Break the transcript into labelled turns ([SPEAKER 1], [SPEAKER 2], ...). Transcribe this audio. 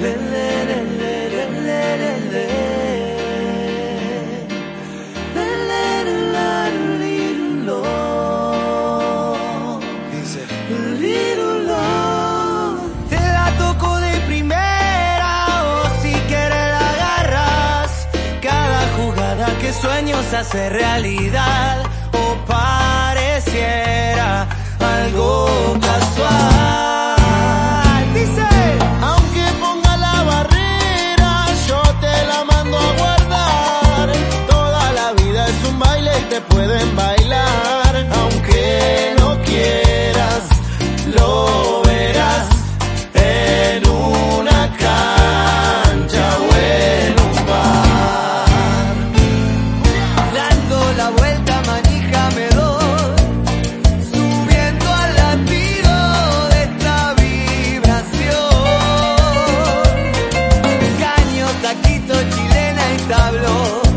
[SPEAKER 1] Deler la libre Dice Lir Law Te la toco de primera o si quieres la agarras. Cada jugada que sueños hace realidad o pareciera algo casual el tablón.